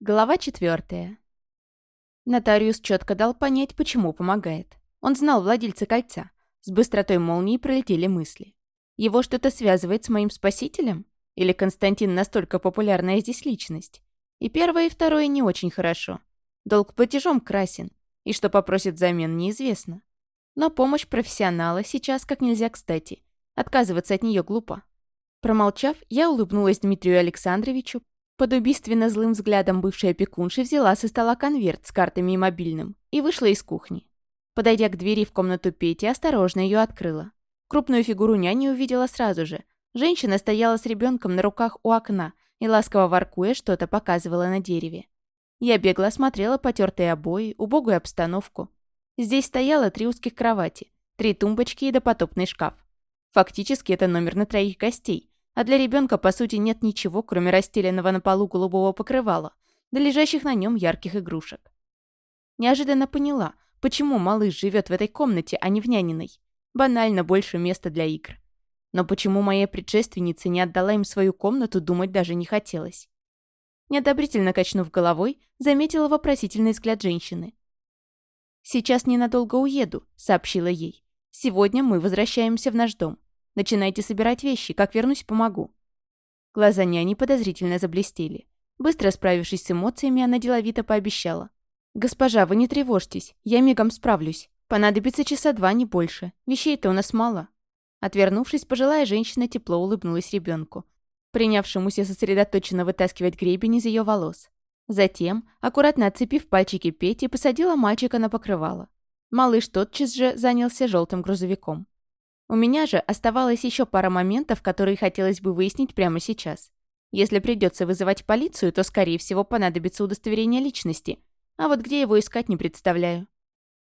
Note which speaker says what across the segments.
Speaker 1: Глава четвертая. Нотариус четко дал понять, почему помогает. Он знал владельца кольца. С быстротой молнии пролетели мысли. Его что-то связывает с моим спасителем? Или Константин настолько популярная здесь личность? И первое, и второе не очень хорошо. Долг платежом красен, и что попросит взамен, неизвестно. Но помощь профессионала сейчас как нельзя кстати. Отказываться от нее глупо. Промолчав, я улыбнулась Дмитрию Александровичу, под убийственно злым взглядом бывшая опекунши взяла со стола конверт с картами и мобильным и вышла из кухни. Подойдя к двери в комнату Пети, осторожно ее открыла. Крупную фигуру няни увидела сразу же. Женщина стояла с ребенком на руках у окна и, ласково воркуя, что-то показывала на дереве. Я бегло осмотрела потертые обои, убогую обстановку. Здесь стояло три узких кровати, три тумбочки и допотопный шкаф. Фактически это номер на троих гостей, а для ребенка, по сути, нет ничего, кроме расстеленного на полу голубого покрывала, да лежащих на нем ярких игрушек. Неожиданно поняла, почему малыш живет в этой комнате, а не в няниной. Банально больше места для игр. Но почему моя предшественница не отдала им свою комнату, думать даже не хотелось. Неодобрительно качнув головой, заметила вопросительный взгляд женщины. «Сейчас ненадолго уеду», — сообщила ей. «Сегодня мы возвращаемся в наш дом. Начинайте собирать вещи, как вернусь, помогу». Глаза няни подозрительно заблестели. Быстро справившись с эмоциями, она деловито пообещала. «Госпожа, вы не тревожьтесь, я мигом справлюсь. Понадобится часа два, не больше. Вещей-то у нас мало». Отвернувшись, пожилая женщина тепло улыбнулась ребенку, принявшемуся сосредоточенно вытаскивать гребень из ее волос. Затем, аккуратно отцепив пальчики Пети, посадила мальчика на покрывало. Малыш тотчас же занялся желтым грузовиком. У меня же оставалось еще пара моментов, которые хотелось бы выяснить прямо сейчас. Если придется вызывать полицию, то, скорее всего, понадобится удостоверение личности. А вот где его искать, не представляю.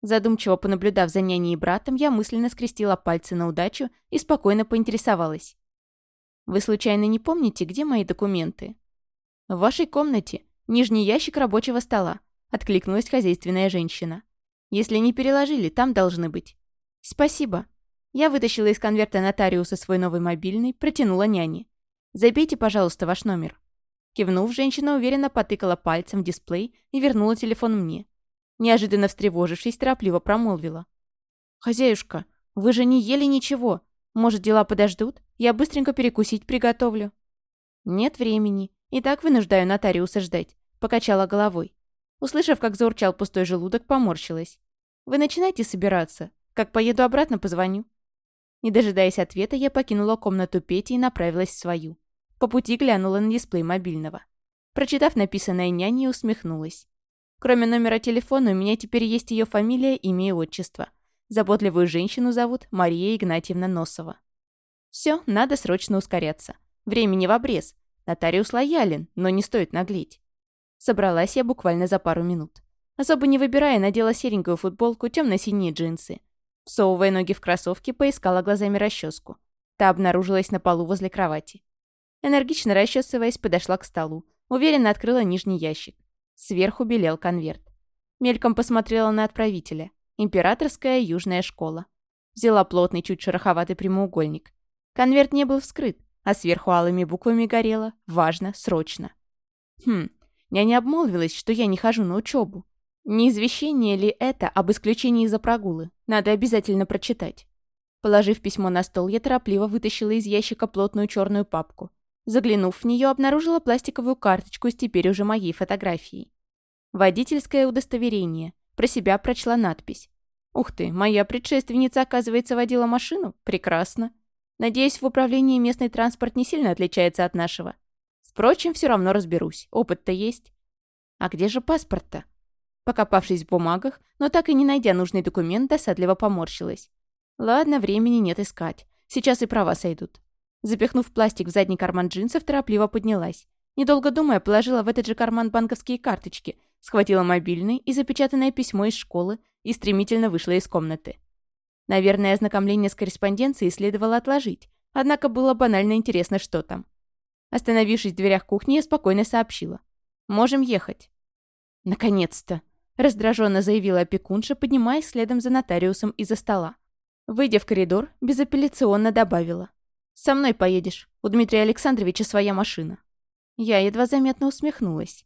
Speaker 1: Задумчиво понаблюдав за няней и братом, я мысленно скрестила пальцы на удачу и спокойно поинтересовалась. «Вы случайно не помните, где мои документы?» «В вашей комнате. Нижний ящик рабочего стола», — откликнулась хозяйственная женщина. «Если не переложили, там должны быть». «Спасибо», я вытащила из конверта нотариуса свой новый мобильный, протянула няне. «Забейте, пожалуйста, ваш номер». Кивнув, женщина уверенно потыкала пальцем в дисплей и вернула телефон мне. Неожиданно встревожившись, торопливо промолвила. «Хозяюшка, вы же не ели ничего. Может, дела подождут? Я быстренько перекусить приготовлю». «Нет времени. И так вынуждаю нотариуса ждать», — покачала головой. Услышав, как заурчал пустой желудок, поморщилась. «Вы начинайте собираться. Как поеду обратно, позвоню». Не дожидаясь ответа, я покинула комнату Пети и направилась в свою. По пути глянула на дисплей мобильного. Прочитав написанное няней, усмехнулась. Кроме номера телефона, у меня теперь есть ее фамилия, имя и отчество. Заботливую женщину зовут Мария Игнатьевна Носова. Все, надо срочно ускоряться. Времени в обрез. Нотариус лоялен, но не стоит наглеть. Собралась я буквально за пару минут. Особо не выбирая, надела серенькую футболку, темно-синие джинсы. Всовывая ноги в кроссовки, поискала глазами расческу. Та обнаружилась на полу возле кровати. Энергично расчесываясь, подошла к столу. Уверенно открыла нижний ящик. Сверху белел конверт. Мельком посмотрела на отправителя. Императорская южная школа. Взяла плотный, чуть шероховатый прямоугольник. Конверт не был вскрыт, а сверху алыми буквами горело «Важно, срочно». Хм, я не обмолвилась, что я не хожу на учебу. Не извещение ли это об исключении из-за прогулы? Надо обязательно прочитать. Положив письмо на стол, я торопливо вытащила из ящика плотную черную папку. Заглянув в нее, обнаружила пластиковую карточку с теперь уже моей фотографией. Водительское удостоверение. Про себя прочла надпись. Ух ты, моя предшественница, оказывается, водила машину? Прекрасно. Надеюсь, в управлении местный транспорт не сильно отличается от нашего. Впрочем, все равно разберусь. Опыт-то есть. А где же паспорт-то? Покопавшись в бумагах, но так и не найдя нужный документ, досадливо поморщилась. Ладно, времени нет искать. Сейчас и права сойдут. Запихнув пластик в задний карман джинсов, торопливо поднялась. Недолго думая, положила в этот же карман банковские карточки, схватила мобильный и запечатанное письмо из школы и стремительно вышла из комнаты. Наверное, ознакомление с корреспонденцией следовало отложить, однако было банально интересно, что там. Остановившись в дверях кухни, я спокойно сообщила. «Можем ехать». «Наконец-то!» Раздраженно заявила опекунша, поднимаясь следом за нотариусом из-за стола. Выйдя в коридор, безапелляционно добавила. «Со мной поедешь. У Дмитрия Александровича своя машина». Я едва заметно усмехнулась.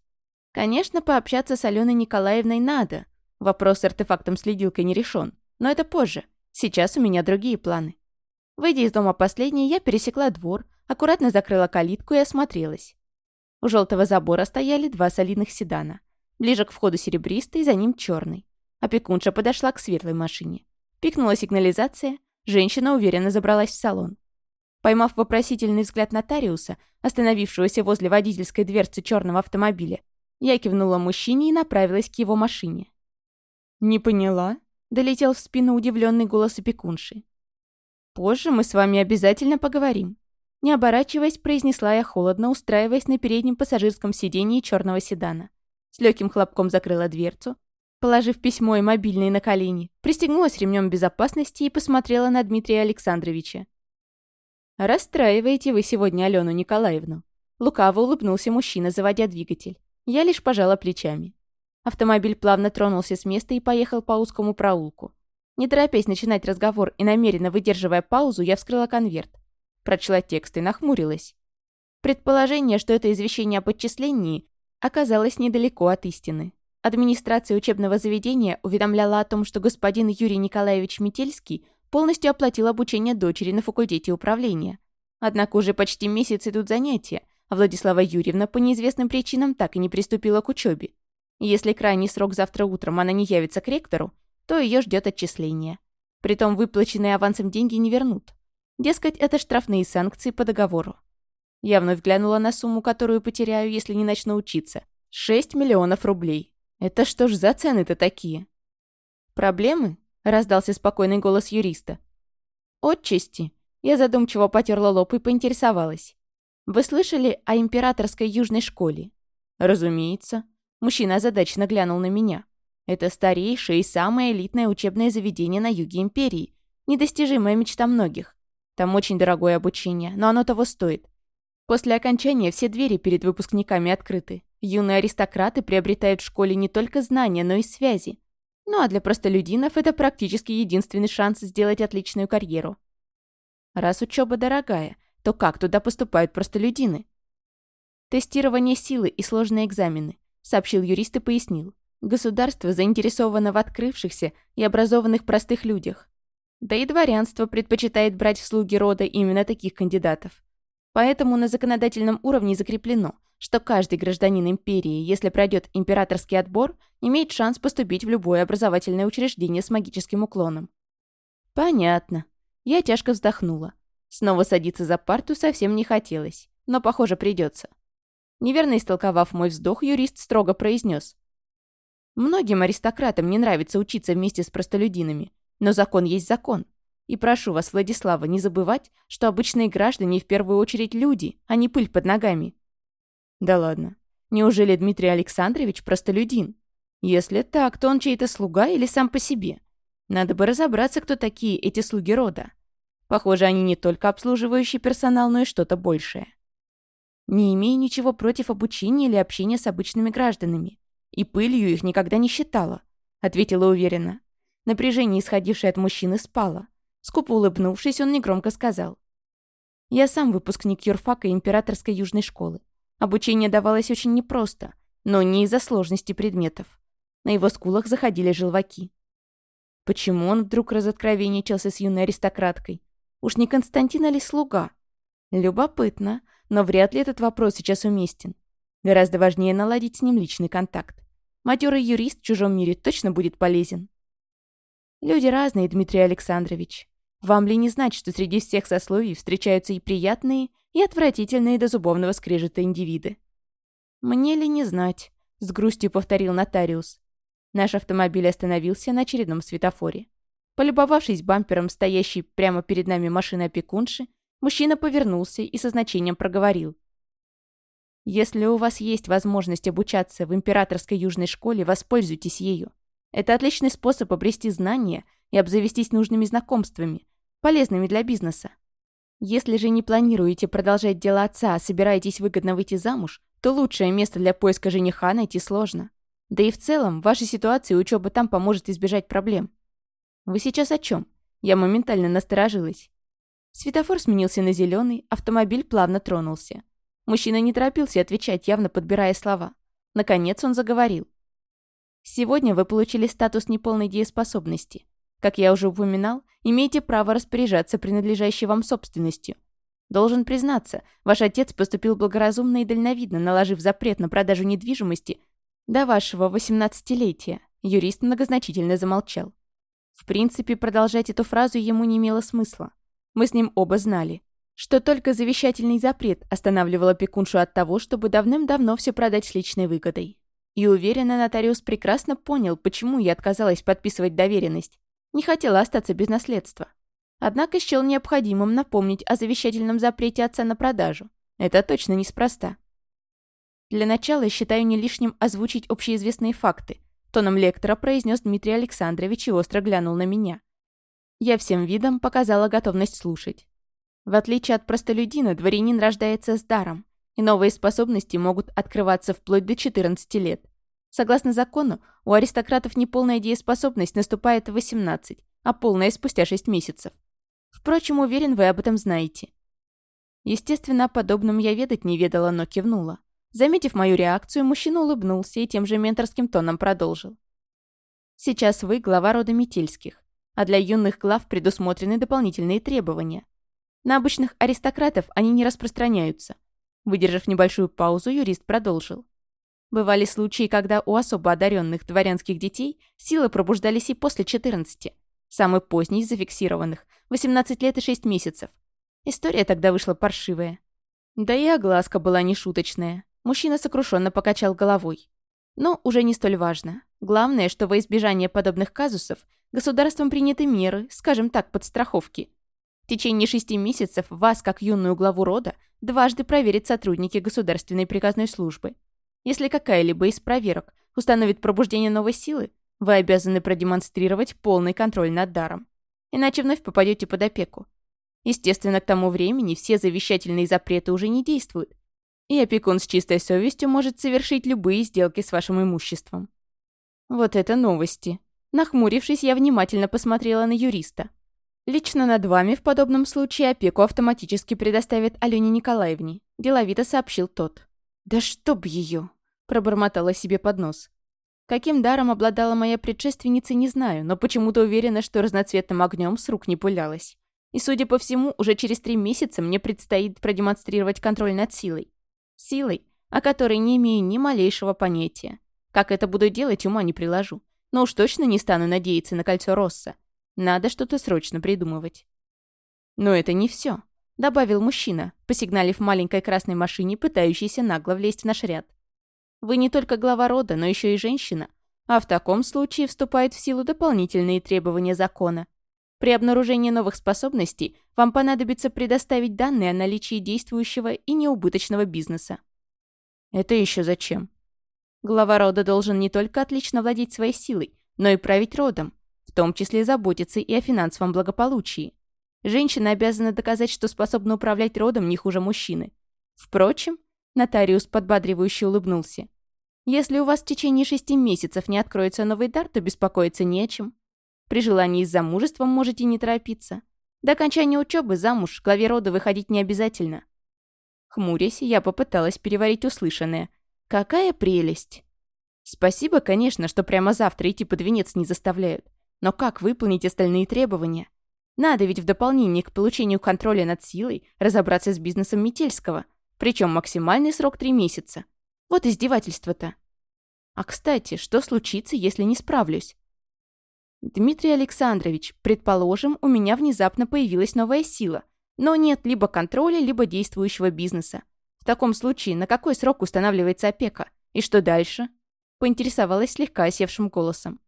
Speaker 1: Конечно, пообщаться с Аленой Николаевной надо. Вопрос с артефактом-следилкой не решен. Но это позже. Сейчас у меня другие планы. Выйдя из дома последней, я пересекла двор, аккуратно закрыла калитку и осмотрелась. У желтого забора стояли два солидных седана. Ближе к входу серебристый, за ним черный. Опекунша подошла к светлой машине. Пикнула сигнализация, женщина уверенно забралась в салон. Поймав вопросительный взгляд нотариуса, остановившегося возле водительской дверцы черного автомобиля, я кивнула мужчине и направилась к его машине. «Не поняла?» — долетел в спину удивленный голос опекунши. «Позже мы с вами обязательно поговорим». Не оборачиваясь, произнесла я холодно, устраиваясь на переднем пассажирском сидении черного седана. С легким хлопком закрыла дверцу, положив письмо и мобильный на колени, пристегнулась ремнем безопасности и посмотрела на Дмитрия Александровича. «Расстраиваете вы сегодня Алену Николаевну». Лукаво улыбнулся мужчина, заводя двигатель. Я лишь пожала плечами. Автомобиль плавно тронулся с места и поехал по узкому проулку. Не торопясь начинать разговор и намеренно выдерживая паузу, я вскрыла конверт. Прочла текст и нахмурилась. Предположение, что это извещение об отчислении, оказалось недалеко от истины. Администрация учебного заведения уведомляла о том, что господин Юрий Николаевич Метельский полностью оплатил обучение дочери на факультете управления. Однако уже почти месяц идут занятия, а Владислава Юрьевна по неизвестным причинам так и не приступила к учебе. Если крайний срок завтра утром она не явится к ректору, то ее ждет отчисление. Притом выплаченные авансом деньги не вернут. Дескать, это штрафные санкции по договору. Я вновь глянула на сумму, которую потеряю, если не начну учиться. 6 миллионов рублей. Это что ж за цены-то такие? Проблемы? Раздался спокойный голос юриста. Отчасти. Я задумчиво потерла лоб и поинтересовалась. Вы слышали о императорской южной школе? Разумеется. Мужчина озадаченно глянул на меня. Это старейшее и самое элитное учебное заведение на юге Империи. Недостижимая мечта многих. Там очень дорогое обучение, но оно того стоит. После окончания все двери перед выпускниками открыты. Юные аристократы приобретают в школе не только знания, но и связи. Ну а для простолюдинов это практически единственный шанс сделать отличную карьеру. Раз учеба дорогая, то как туда поступают простолюдины? Тестирование силы и сложные экзамены, сообщил юрист и пояснил. Государство заинтересовано в открывшихся и образованных простых людях. Да и дворянство предпочитает брать в слуги рода именно таких кандидатов. Поэтому на законодательном уровне закреплено, что каждый гражданин империи, если пройдет императорский отбор, имеет шанс поступить в любое образовательное учреждение с магическим уклоном. Понятно. Я тяжко вздохнула. Снова садиться за парту совсем не хотелось, но, похоже, придется. Неверно истолковав мой вздох, юрист строго произнес: Многим аристократам не нравится учиться вместе с простолюдинами, но закон есть закон. И прошу вас, Владислава, не забывать, что обычные граждане в первую очередь люди, а не пыль под ногами. Да ладно. Неужели Дмитрий Александрович простолюдин? Если так, то он чей-то слуга или сам по себе? Надо бы разобраться, кто такие эти слуги рода. Похоже, они не только обслуживающий персонал, но и что-то большее. Не имею ничего против обучения или общения с обычными гражданами. И пылью их никогда не считала», — ответила уверенно. Напряжение, исходившее от мужчины, спало. Скупо улыбнувшись, он негромко сказал. «Я сам выпускник юрфака Императорской Южной школы. Обучение давалось очень непросто, но не из-за сложности предметов. На его скулах заходили желваки. Почему он вдруг разоткровенничался с юной аристократкой? Уж не Константина ли слуга? Любопытно, но вряд ли этот вопрос сейчас уместен. Гораздо важнее наладить с ним личный контакт. Матерый юрист в чужом мире точно будет полезен. Люди разные, Дмитрий Александрович. Вам ли не знать, что среди всех сословий встречаются и приятные, и отвратительные до зубовного скрежета индивиды? Мне ли не знать, с грустью повторил нотариус. Наш автомобиль остановился на очередном светофоре. Полюбовавшись бампером стоящей прямо перед нами машины опекунши, мужчина повернулся и со значением проговорил. Если у вас есть возможность обучаться в императорской южной школе, воспользуйтесь ею. Это отличный способ обрести знания и обзавестись нужными знакомствами, полезными для бизнеса. Если же не планируете продолжать дело отца, а собираетесь выгодно выйти замуж, то лучшее место для поиска жениха найти сложно. Да и в целом, вашей ситуации учеба там поможет избежать проблем. Вы сейчас о чем? Я моментально насторожилась. Светофор сменился на зеленый, автомобиль плавно тронулся. Мужчина не торопился отвечать, явно подбирая слова. Наконец он заговорил. Сегодня вы получили статус неполной дееспособности. Как я уже упоминал, имеете право распоряжаться принадлежащей вам собственностью. Должен признаться, ваш отец поступил благоразумно и дальновидно, наложив запрет на продажу недвижимости до вашего 18-летия. Юрист многозначительно замолчал. В принципе, продолжать эту фразу ему не имело смысла. Мы с ним оба знали, что только завещательный запрет останавливал опекуншу от того, чтобы давным-давно все продать с личной выгодой. И уверенно нотариус прекрасно понял, почему я отказалась подписывать доверенность. Не хотела остаться без наследства. Однако счел необходимым напомнить о завещательном запрете отца на продажу. Это точно неспроста. Для начала считаю не лишним озвучить общеизвестные факты. Тоном лектора произнес Дмитрий Александрович и остро глянул на меня. Я всем видом показала готовность слушать. В отличие от простолюдина, дворянин рождается с даром, и новые способности могут открываться вплоть до 14 лет. Согласно закону, у аристократов неполная дееспособность наступает в 18, а полная спустя 6 месяцев. Впрочем, уверен, вы об этом знаете. Естественно, о подобном я ведать не ведала, но кивнула. Заметив мою реакцию, мужчина улыбнулся и тем же менторским тоном продолжил. Сейчас вы глава рода Метельских, а для юных глав предусмотрены дополнительные требования. На обычных аристократов они не распространяются. Выдержав небольшую паузу, юрист продолжил. Бывали случаи, когда у особо одаренных дворянских детей силы пробуждались и после 14. Самый поздний из зафиксированных – 18 лет и 6 месяцев. История тогда вышла паршивая. Да и огласка была нешуточная. Мужчина сокрушенно покачал головой. Но уже не столь важно. Главное, что во избежание подобных казусов государством приняты меры, скажем так, подстраховки. В течение шести месяцев вас, как юную главу рода, дважды проверят сотрудники государственной приказной службы. Если какая-либо из проверок установит пробуждение новой силы, вы обязаны продемонстрировать полный контроль над даром. Иначе вновь попадете под опеку. Естественно, к тому времени все завещательные запреты уже не действуют. И опекун с чистой совестью может совершить любые сделки с вашим имуществом. Вот это новости. Нахмурившись, я внимательно посмотрела на юриста. Лично над вами в подобном случае опеку автоматически предоставит Алене Николаевне», – деловито сообщил тот. «Да чтоб ее!» – пробормотала себе под нос. Каким даром обладала моя предшественница, не знаю, но почему-то уверена, что разноцветным огнем с рук не пулялась. И, судя по всему, уже через три месяца мне предстоит продемонстрировать контроль над силой. Силой, о которой не имею ни малейшего понятия. Как это буду делать, ума не приложу. Но уж точно не стану надеяться на кольцо Росса. Надо что-то срочно придумывать. Но это не все, добавил мужчина, посигналив маленькой красной машине, пытающейся нагло влезть в наш ряд. Вы не только глава рода, но еще и женщина, а в таком случае вступают в силу дополнительные требования закона. При обнаружении новых способностей вам понадобится предоставить данные о наличии действующего и неубыточного бизнеса. Это еще зачем? Глава рода должен не только отлично владеть своей силой, но и править родом, в том числе заботиться и о финансовом благополучии. Женщина обязана доказать, что способна управлять родом не хуже мужчины. Впрочем, нотариус подбадривающе улыбнулся. Если у вас в течение шести месяцев не откроется новый дар, то беспокоиться не о чем. При желании с замужеством можете не торопиться. До окончания учебы замуж главе рода выходить не обязательно. Хмурясь, я попыталась переварить услышанное. Какая прелесть! Спасибо, конечно, что прямо завтра идти под венец не заставляют. Но как выполнить остальные требования? Надо ведь в дополнение к получению контроля над силой разобраться с бизнесом Метельского. Причем максимальный срок три месяца. Вот издевательство-то. А кстати, что случится, если не справлюсь? Дмитрий Александрович, предположим, у меня внезапно появилась новая сила, но нет либо контроля, либо действующего бизнеса. В таком случае на какой срок устанавливается опека? И что дальше? Поинтересовалась слегка осевшим голосом.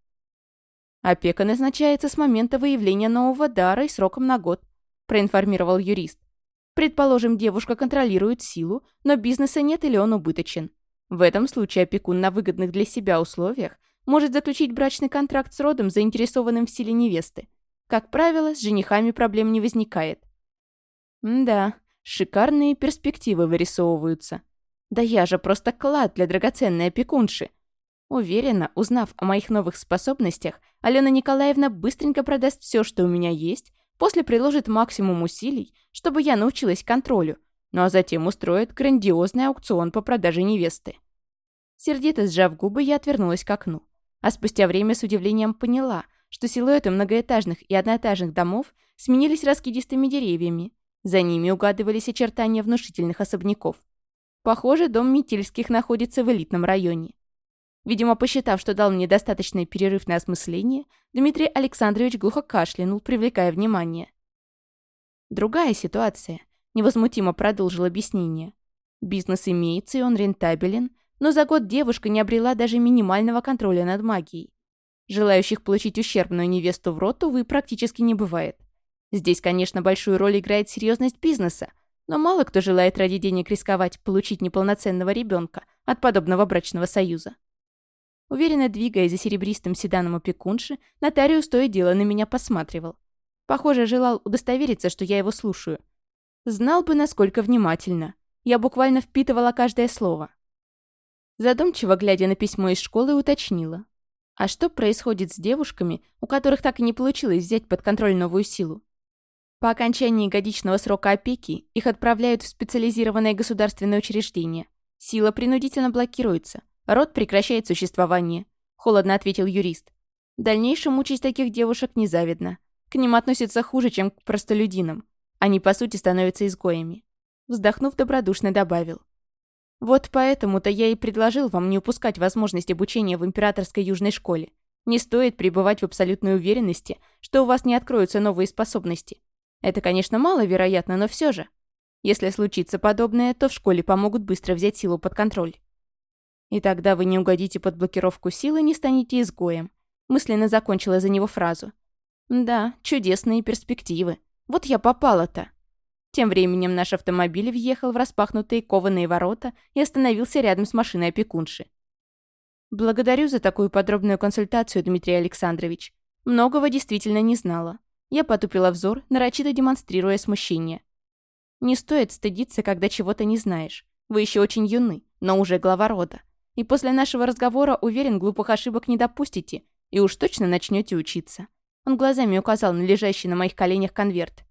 Speaker 1: Опека назначается с момента выявления нового дара и сроком на год, проинформировал юрист. Предположим, девушка контролирует силу, но бизнеса нет или он убыточен. В этом случае опекун на выгодных для себя условиях может заключить брачный контракт с родом, заинтересованным в силе невесты. Как правило, с женихами проблем не возникает. Да, шикарные перспективы вырисовываются. Да я же просто клад для драгоценной опекунши. Уверена, узнав о моих новых способностях, Алена Николаевна быстренько продаст все, что у меня есть, после приложит максимум усилий, чтобы я научилась контролю, ну а затем устроит грандиозный аукцион по продаже невесты. Сердито сжав губы, я отвернулась к окну. А спустя время с удивлением поняла, что силуэты многоэтажных и одноэтажных домов сменились раскидистыми деревьями. За ними угадывались очертания внушительных особняков. Похоже, дом Метельских находится в элитном районе. Видимо, посчитав, что дал мне достаточный перерыв на осмысление, Дмитрий Александрович глухо кашлянул, привлекая внимание. Другая ситуация. Невозмутимо продолжил объяснение. Бизнес имеется, и он рентабелен, но за год девушка не обрела даже минимального контроля над магией. Желающих получить ущербную невесту в рот, увы, практически не бывает. Здесь, конечно, большую роль играет серьезность бизнеса, но мало кто желает ради денег рисковать получить неполноценного ребенка от подобного брачного союза. Уверенно двигаясь за серебристым седаном опекунши, нотариус то и дело на меня посматривал. Похоже, желал удостовериться, что я его слушаю. Знал бы, насколько внимательно. Я буквально впитывала каждое слово. Задумчиво глядя на письмо из школы, уточнила. А что происходит с девушками, у которых так и не получилось взять под контроль новую силу? По окончании годичного срока опеки их отправляют в специализированное государственное учреждение. Сила принудительно блокируется. Род прекращает существование. Холодно ответил юрист. В дальнейшем участь таких девушек незавидна. К ним относятся хуже, чем к простолюдинам. Они, по сути, становятся изгоями. Вздохнув, добродушно добавил. Вот поэтому-то я и предложил вам не упускать возможность обучения в императорской южной школе. Не стоит пребывать в абсолютной уверенности, что у вас не откроются новые способности. Это, конечно, маловероятно, но все же. Если случится подобное, то в школе помогут быстро взять силу под контроль. И тогда вы не угодите под блокировку силы, не станете изгоем. Мысленно закончила за него фразу. Да, чудесные перспективы. Вот я попала-то. Тем временем наш автомобиль въехал в распахнутые кованые ворота и остановился рядом с машиной опекунши. «Благодарю за такую подробную консультацию, Дмитрий Александрович. Многого действительно не знала». Я потупила взор, нарочито демонстрируя смущение. «Не стоит стыдиться, когда чего-то не знаешь. Вы еще очень юны, но уже глава рода. И после нашего разговора, уверен, глупых ошибок не допустите, и уж точно начнете учиться». Он глазами указал на лежащий на моих коленях конверт.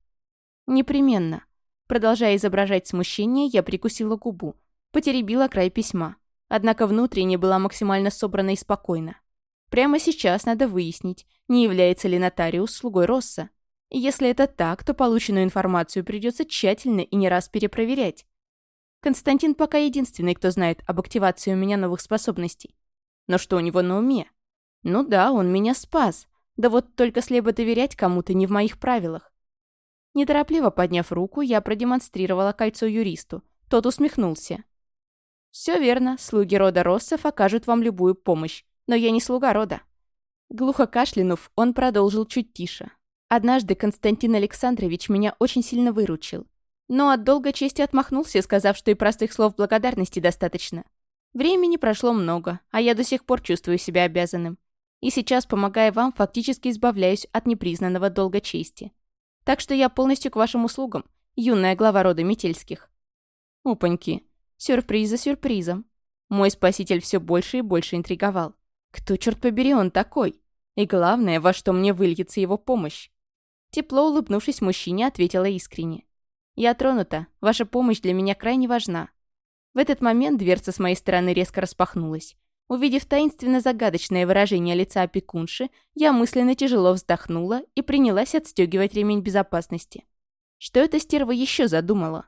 Speaker 1: «Непременно. Продолжая изображать смущение, я прикусила губу, потеребила край письма. Однако внутренне была максимально собрана и спокойна. Прямо сейчас надо выяснить, не является ли нотариус слугой Росса. И если это так, то полученную информацию придется тщательно и не раз перепроверять. Константин пока единственный, кто знает об активации у меня новых способностей. Но что у него на уме? Ну да, он меня спас. Да вот только слепо доверять кому-то не в моих правилах. Неторопливо подняв руку, я продемонстрировала кольцо юристу. Тот усмехнулся. «Все верно, слуги рода Россов окажут вам любую помощь, но я не слуга рода». Глухо кашлянув, он продолжил чуть тише. «Однажды Константин Александрович меня очень сильно выручил. Но от долга чести отмахнулся, сказав, что и простых слов благодарности достаточно. Времени прошло много, а я до сих пор чувствую себя обязанным. И сейчас, помогая вам, фактически избавляюсь от непризнанного долга чести. Так что я полностью к вашим услугам, юная глава рода Метельских». Опаньки. Сюрприз за сюрпризом. Мой спаситель все больше и больше интриговал. Кто, черт побери, он такой? И главное, во что мне выльется его помощь? Тепло улыбнувшись мужчине, ответила искренне. «Я тронута. Ваша помощь для меня крайне важна». В этот момент дверца с моей стороны резко распахнулась. Увидев таинственно-загадочное выражение лица опекунши, я мысленно тяжело вздохнула и принялась отстегивать ремень безопасности. Что эта стерва еще задумала?